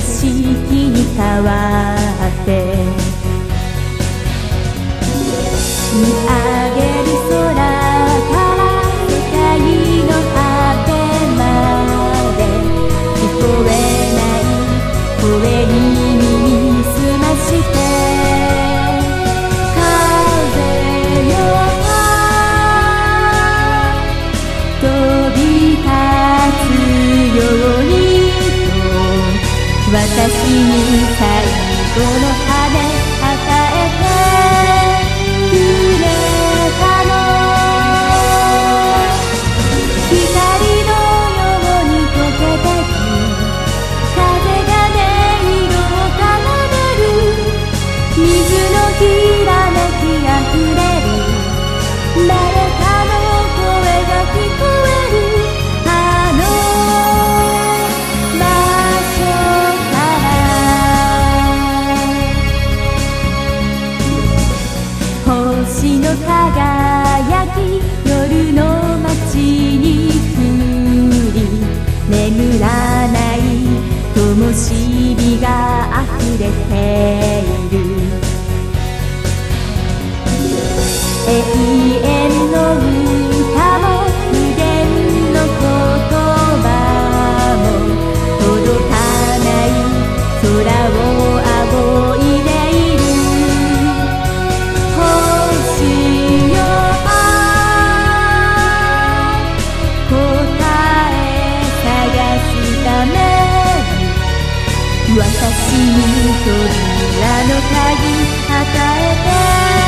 色に変わって。你。私に扉の鍵与えた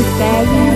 to say